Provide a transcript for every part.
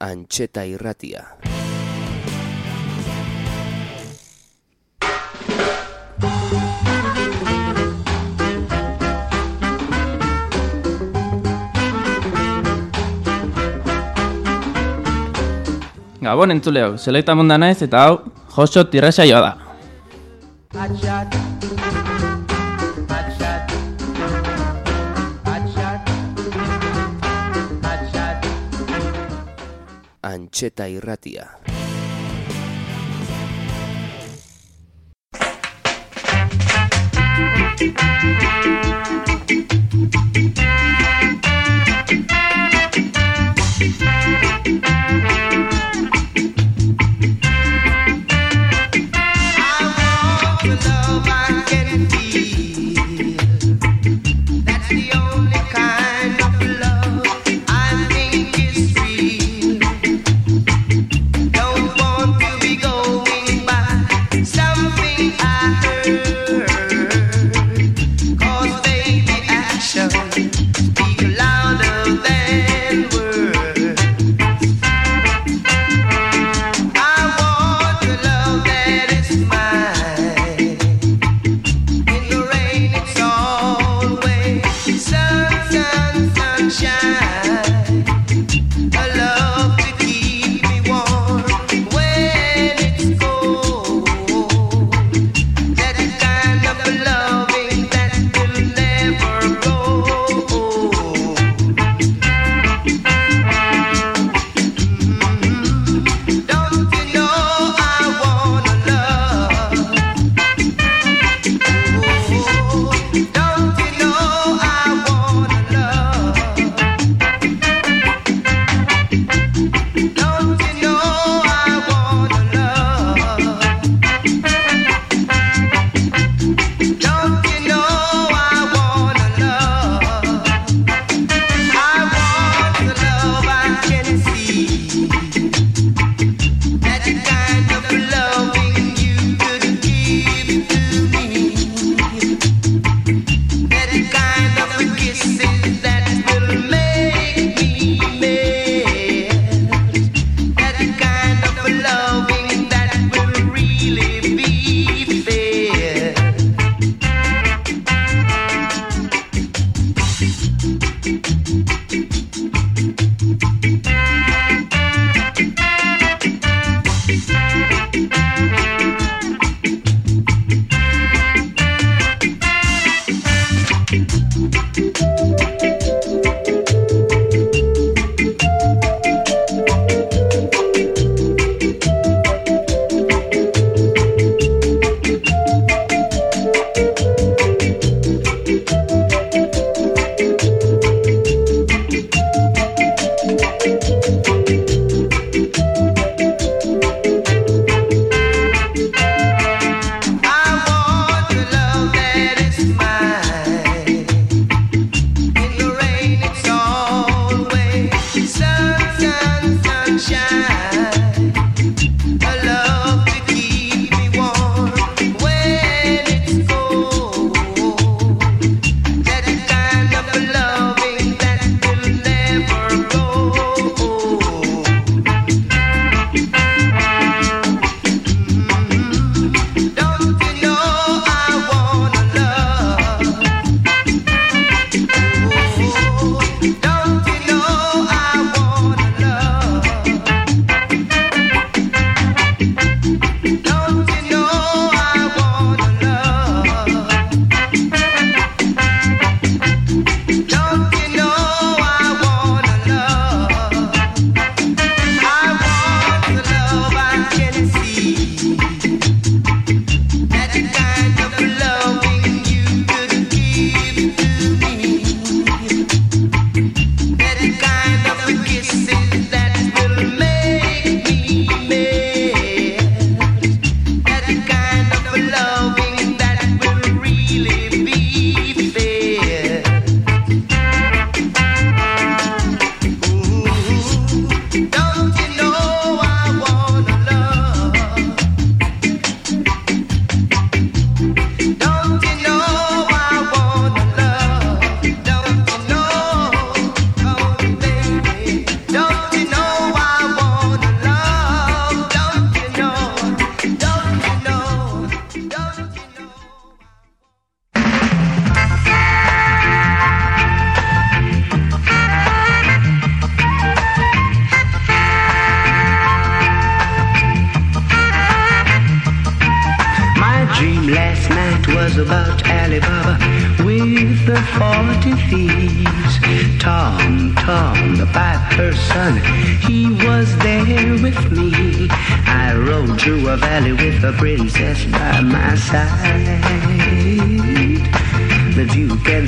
Antxeta irratia. Gabon entzuleo, selekta munda naiz eta hau, joso tirrasaioa da. Hotshot. Antxeta irratia. Don't you know I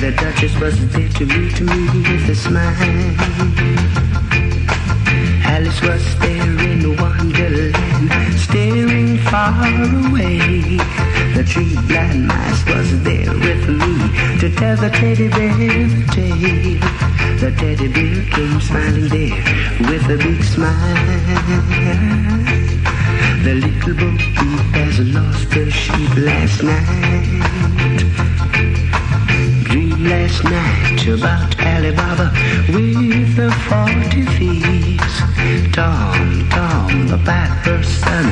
the Duchess was there to meet me with a smile. Alice was there in Wonderland, staring far away. The tree blind mice was there with me to tell the teddy bear the tale. The teddy bear came smiling there with a big smile. The little bo peep has lost her sheep last night. Last night about Alibaba with the forty thieves. Tom, Tom, the piper's son,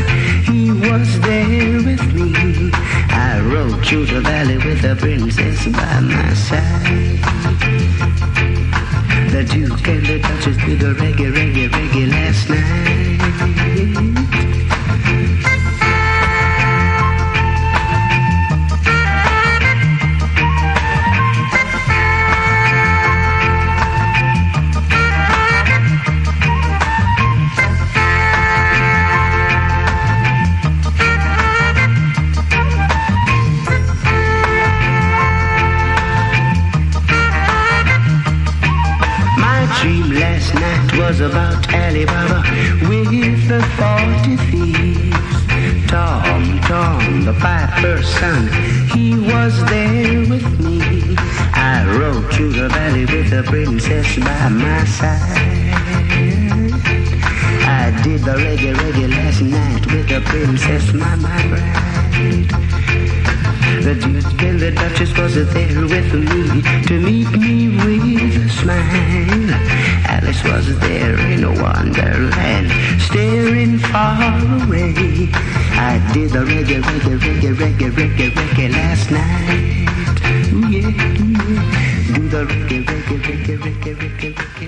he was there with me. I rode through the valley with the princess by my side. The Duke and the Duchess did a reggae, reggae, reggae last night. Son, he was there with me. I rode through the valley with the princess by my side. I did the reggae, reggae last night with the princess, my, my bride. The Duke and the Duchess was there with me to me wonderland, staring far away. I did the reggae, reggae, reggae, reggae, reggae, reggae last night. Ooh yeah, ooh yeah. Do the reggae, reggae, reggae, reggae, reggae, reggae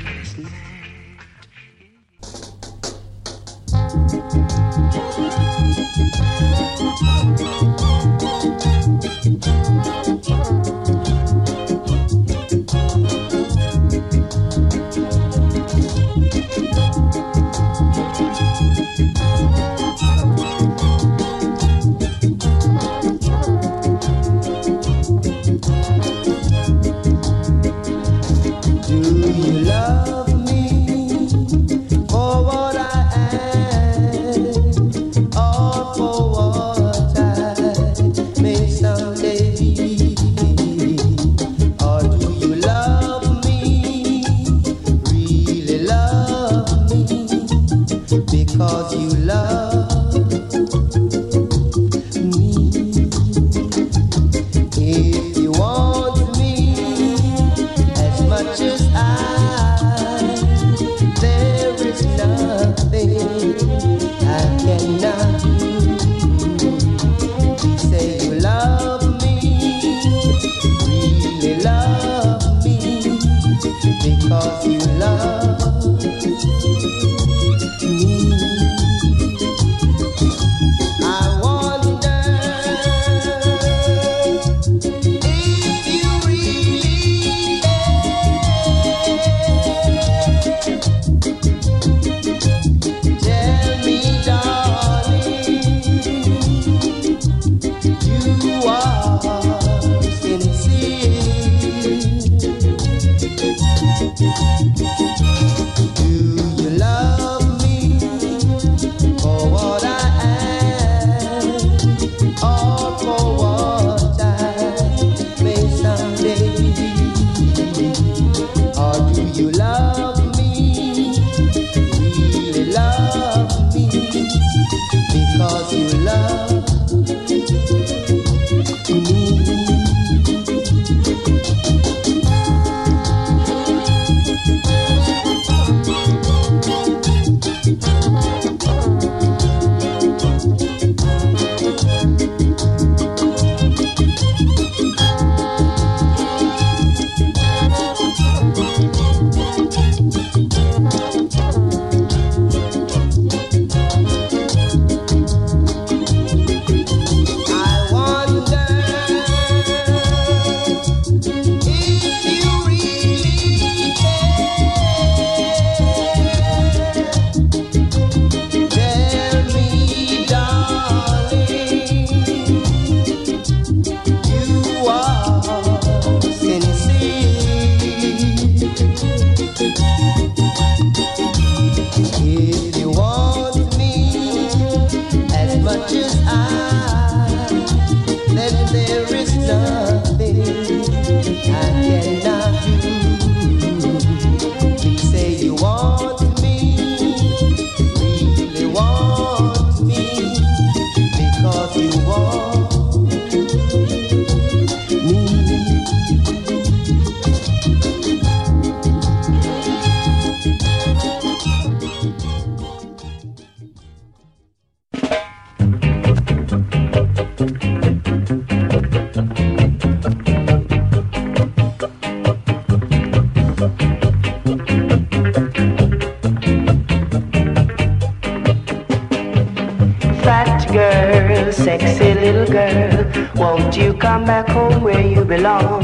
come back home where you belong.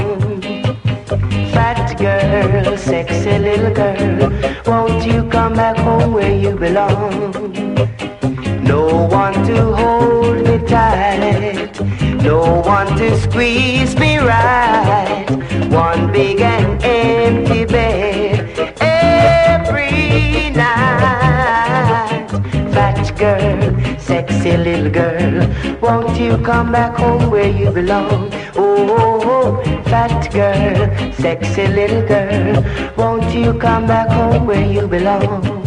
Fat girl, sexy little girl, won't you come back home where you belong? No one to hold me tight, no one to squeeze sexy little girl. Won't you come back home where you belong? Oh, oh, oh, fat girl, sexy little girl. Won't you come back home where you belong?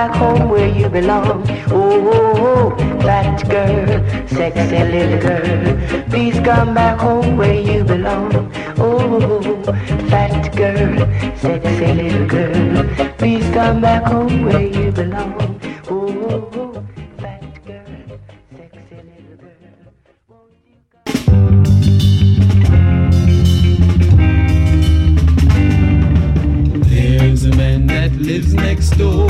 back home where you belong. Oh, oh, oh, fat girl, sexy little girl, please come back home where you belong. Oh, fat girl, sexy little girl, please come back home where you belong. Oh, fat girl, sexy little girl. There's a man that lives next door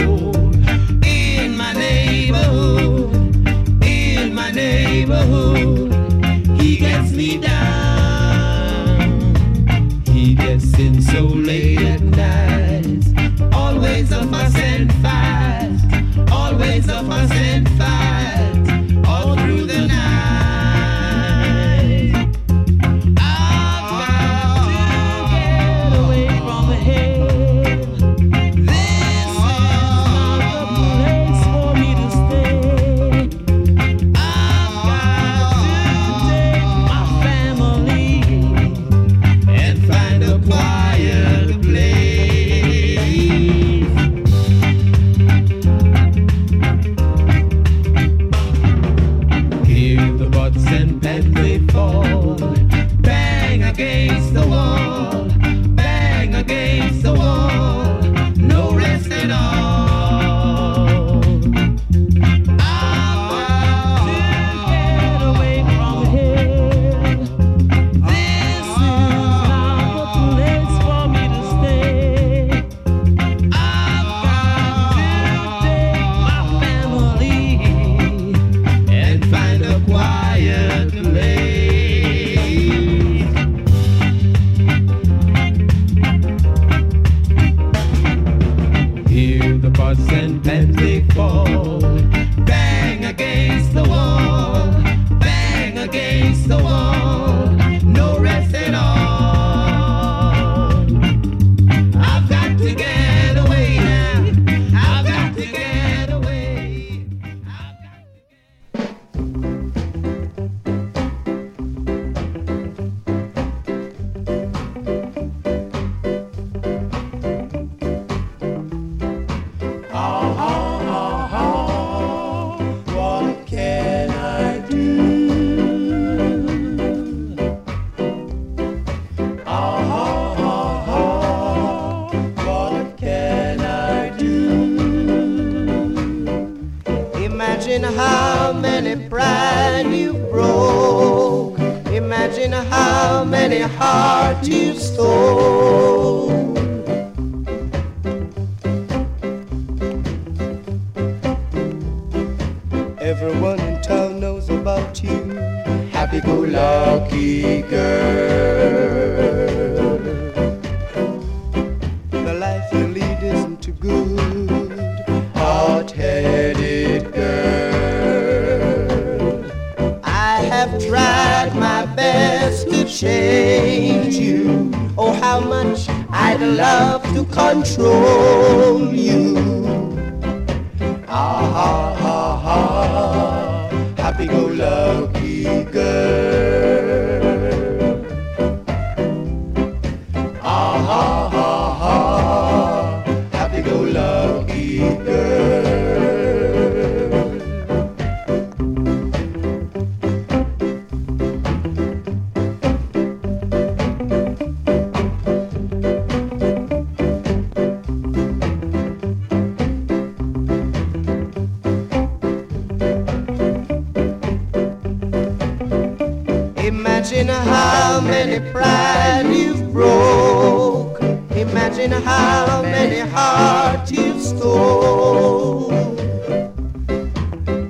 Imagine how many pride you've broke. Imagine how many hearts you've stole.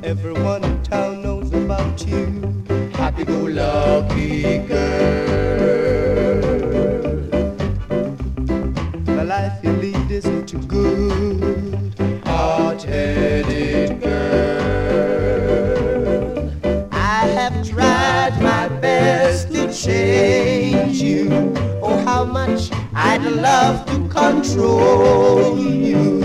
Everyone in town knows about you. Happy-go-lucky girl. have to control you.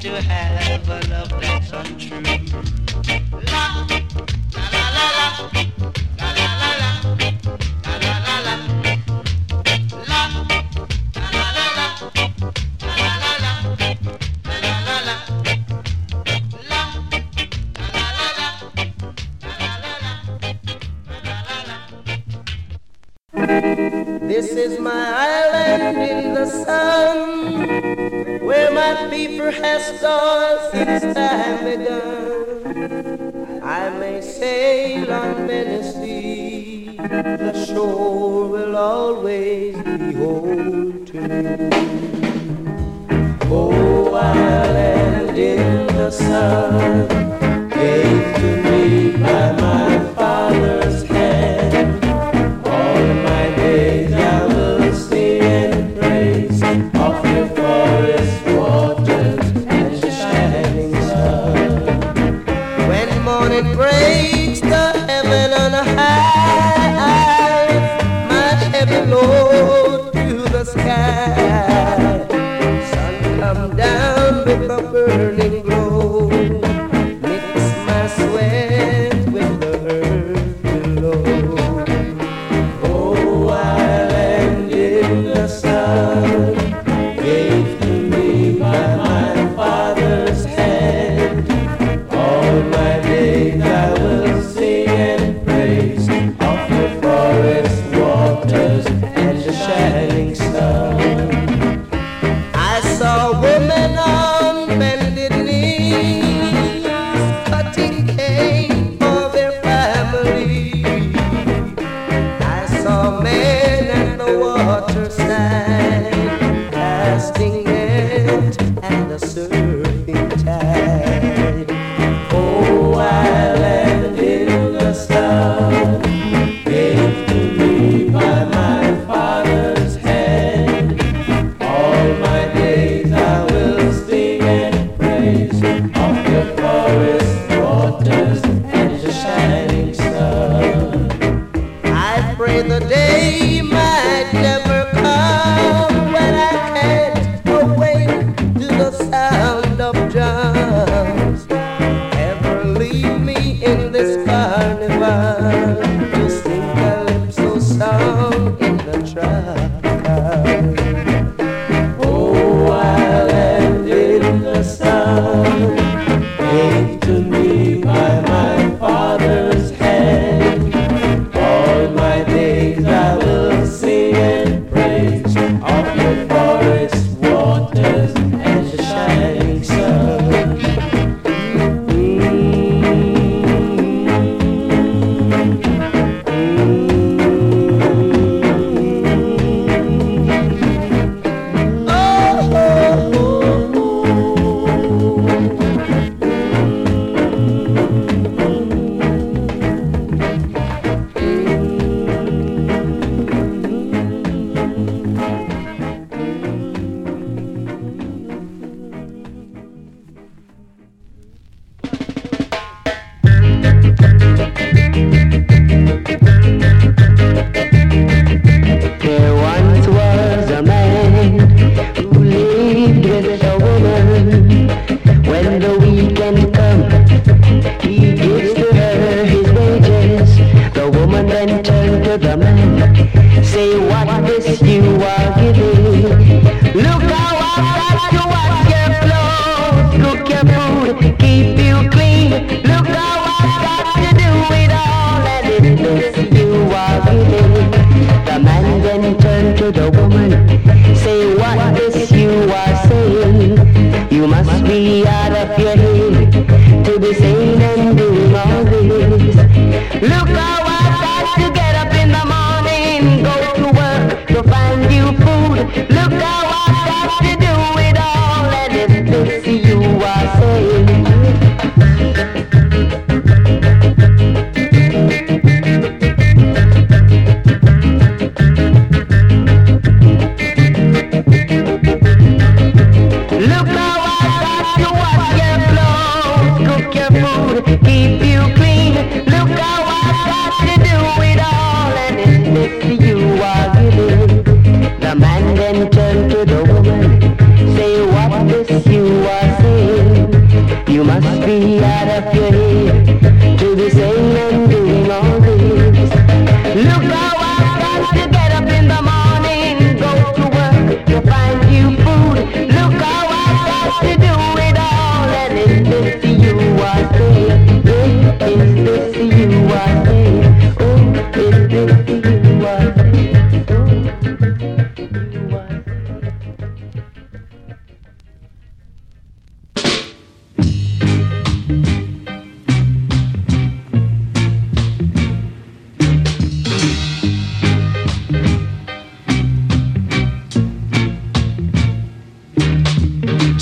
to have a love that's untrue. La, la, la, la, la. This is my believer has done since time begun, I may sail on many the shore will always be home to me. Oh, island in the sun.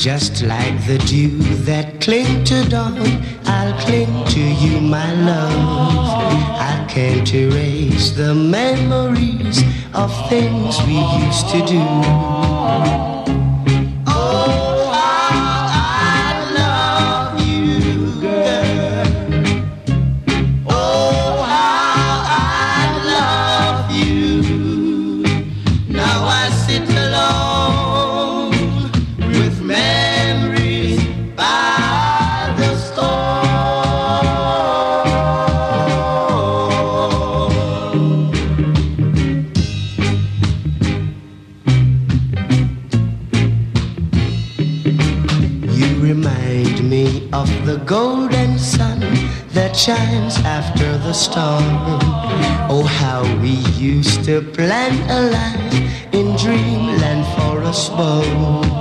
Just like the dew that cling to dawn, I'll cling to you, my love. I can't erase the memories of things we used to do. after the storm. Oh, how we used to plan a life in dreamland for us both.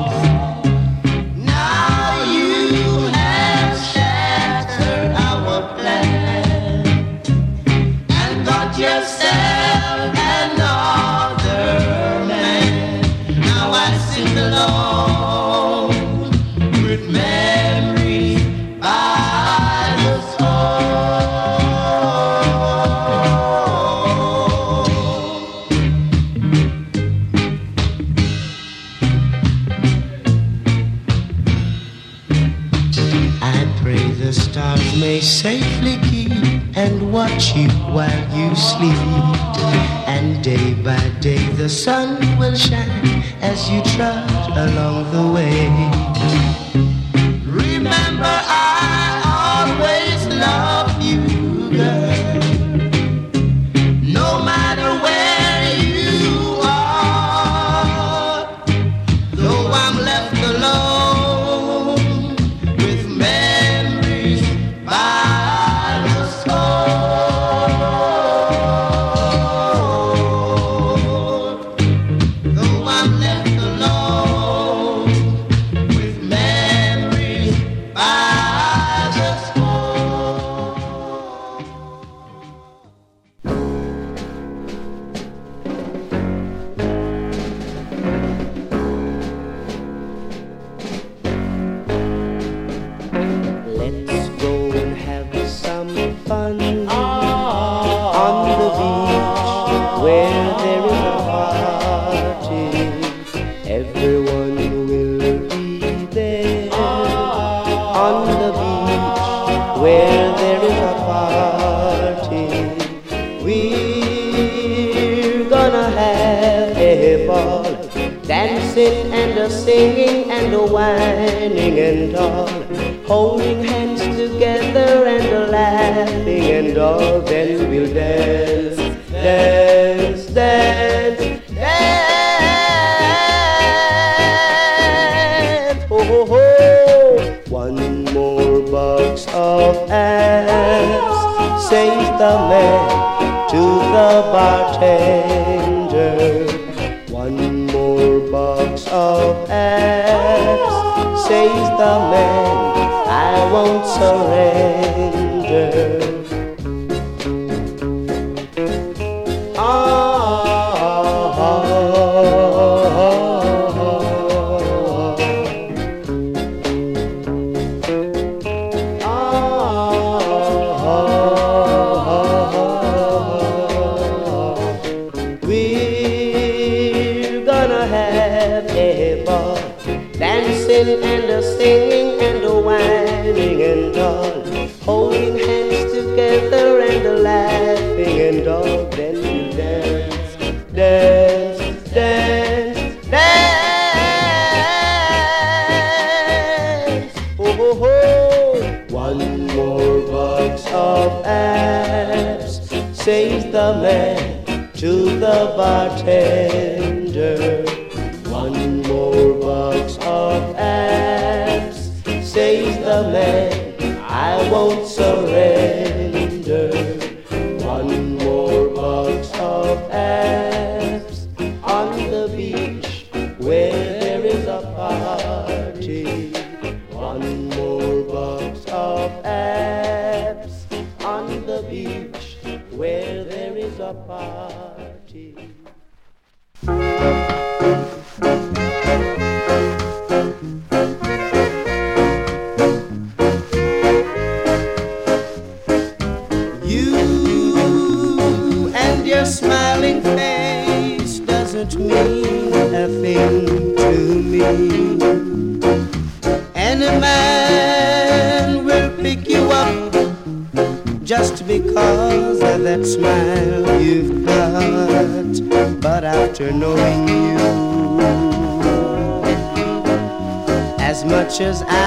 as much as I.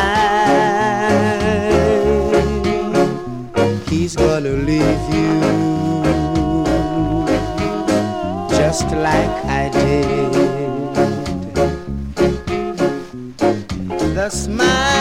He's gonna leave you just like I did. The smile.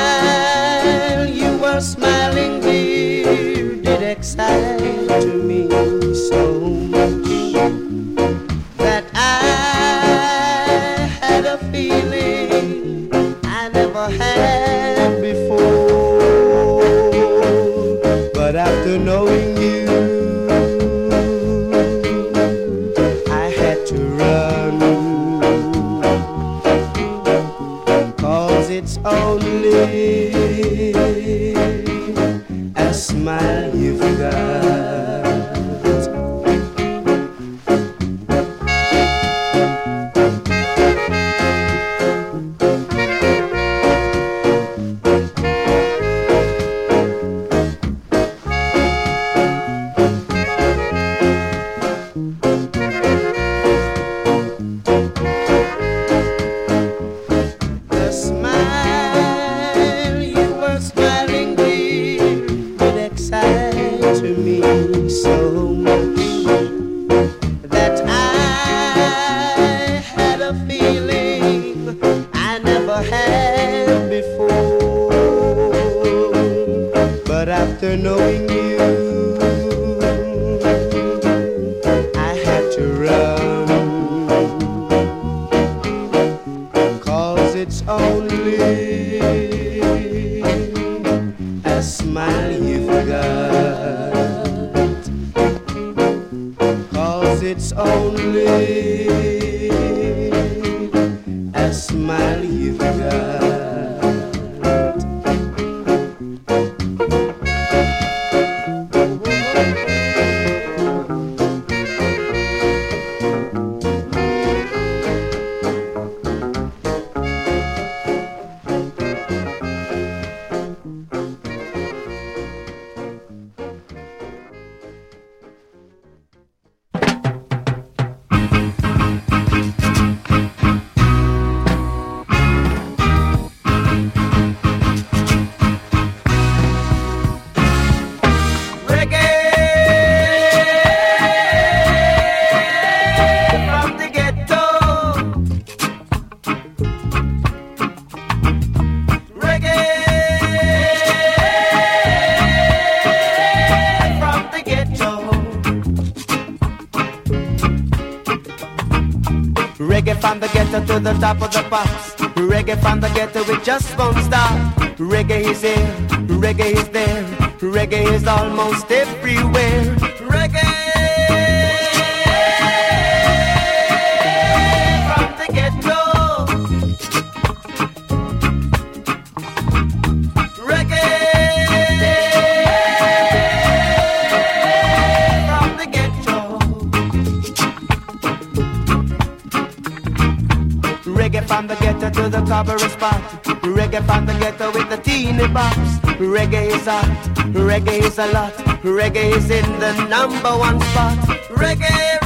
it's only a smile you've got. top of the pops. Reggae from the ghetto, we just won't stop. Reggae is here, reggae is there, reggae is almost everywhere. strawberry spot. Reggae from the ghetto with the teeny bops. Reggae is hot, reggae is a lot. Reggae is in the number one spot. Reggae.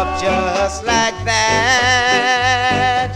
Up just like that.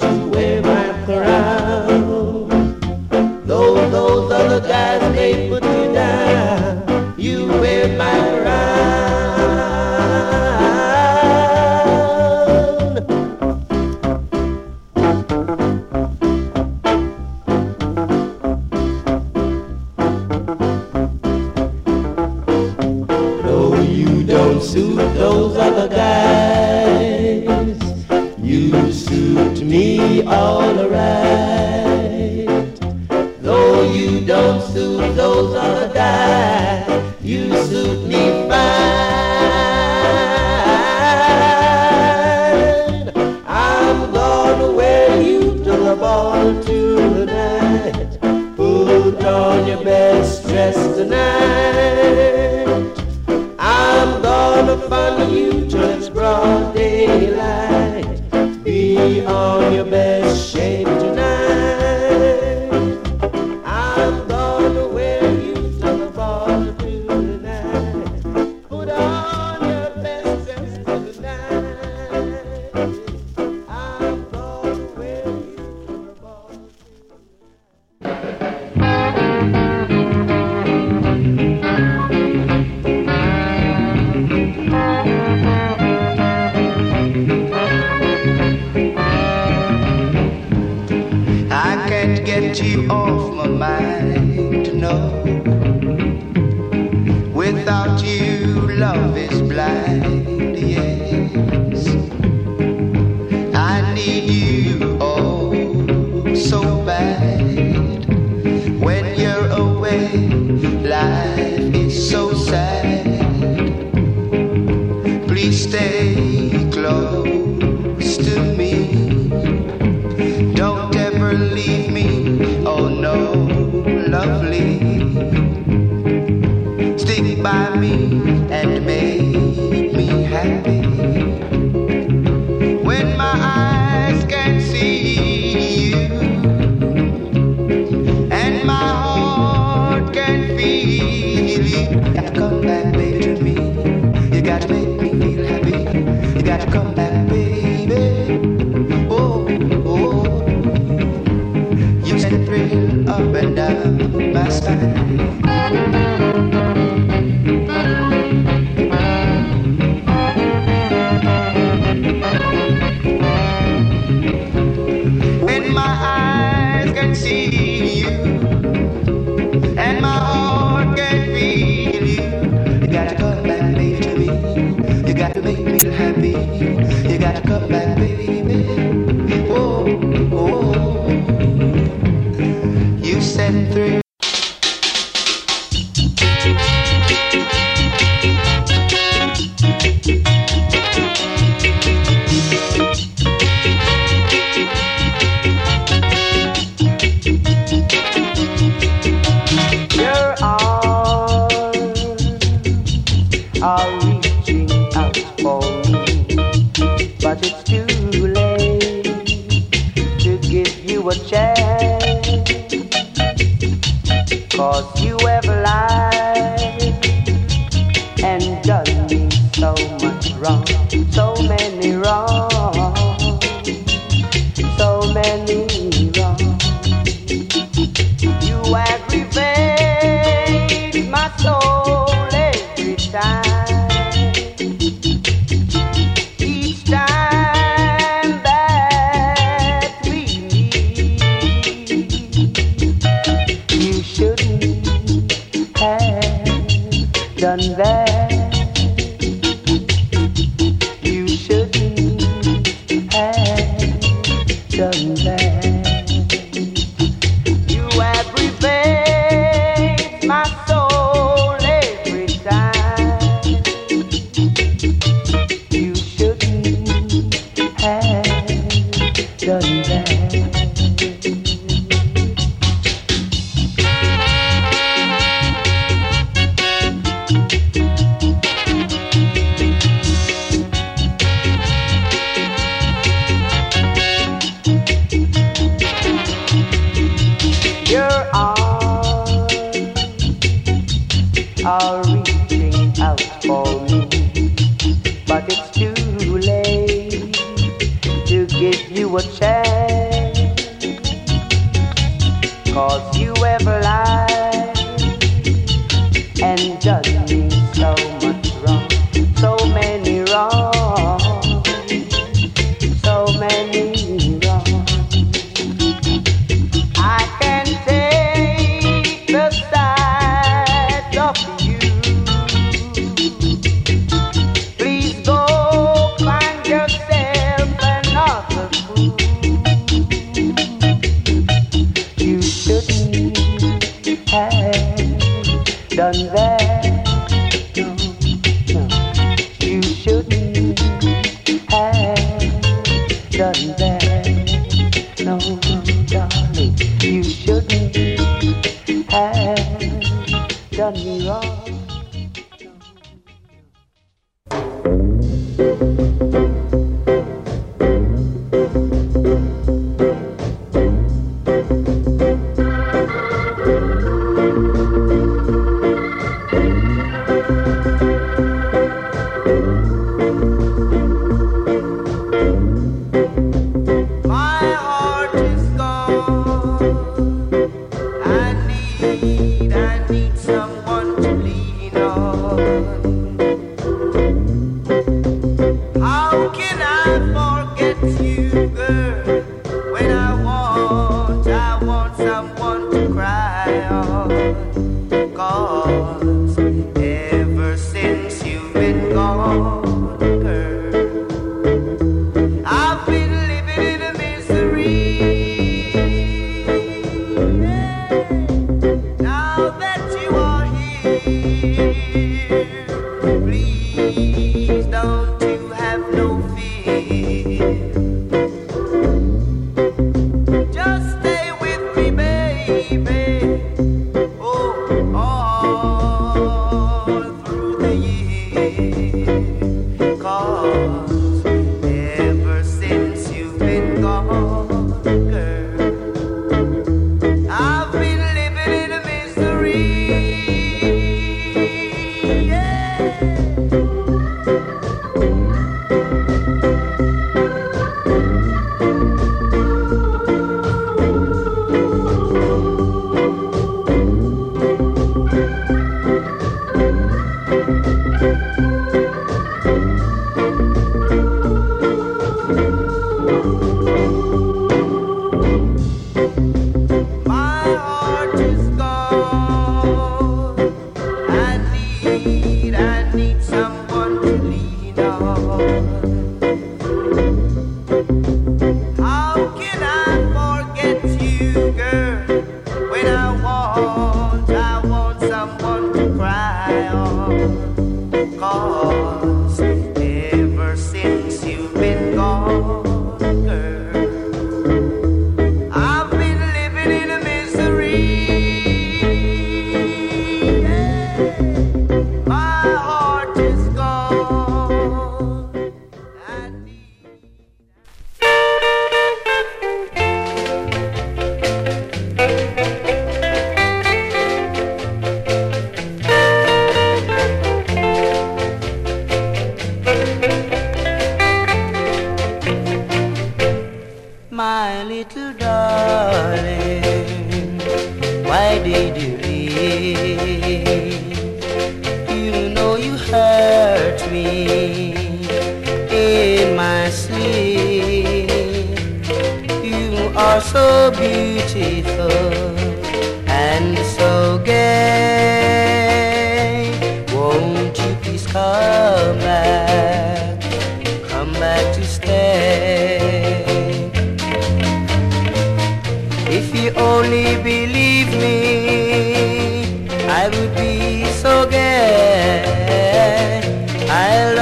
Gonna let stay close to me. So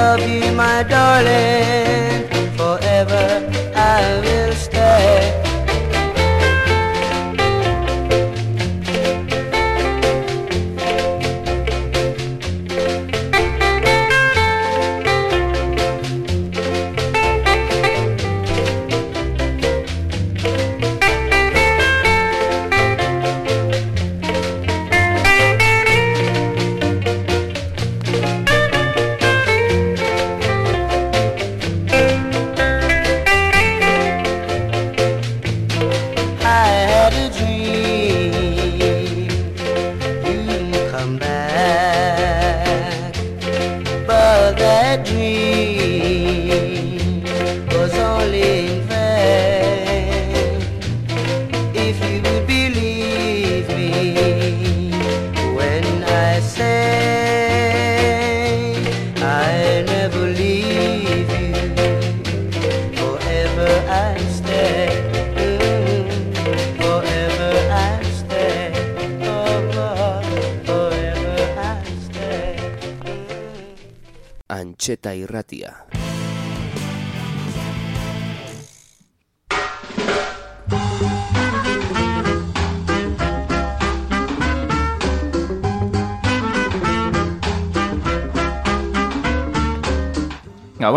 love you, my darling, forever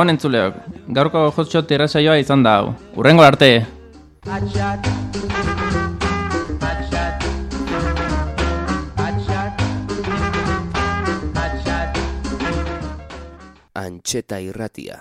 Gabon entzuleak, gaurko hotxo terrazaioa izan da hau. Urrengo arte! Atxat. Antxeta irratia.